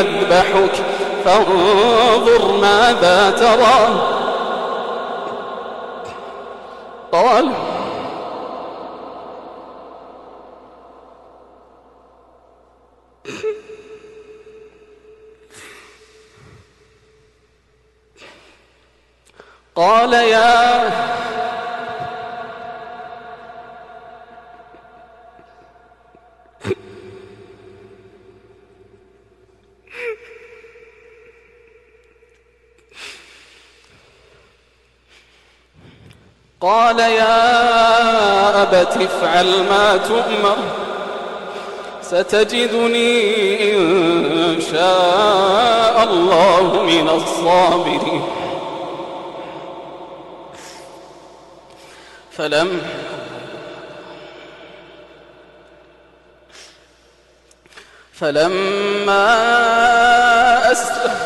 أذبحك فانظر ماذا ترى. قال قال يا قال يا أبت افعل ما تؤمر ستجدني إن شاء الله من الصابرين. فلم فلما أسلم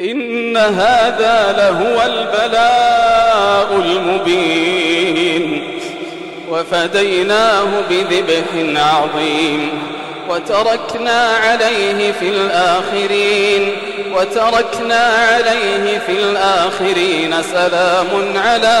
إن هذا لهو البلاء المبين. وفديناه بذبح عظيم وتركنا عليه في الآخرين وتركنا عليه في الآخرين سلام على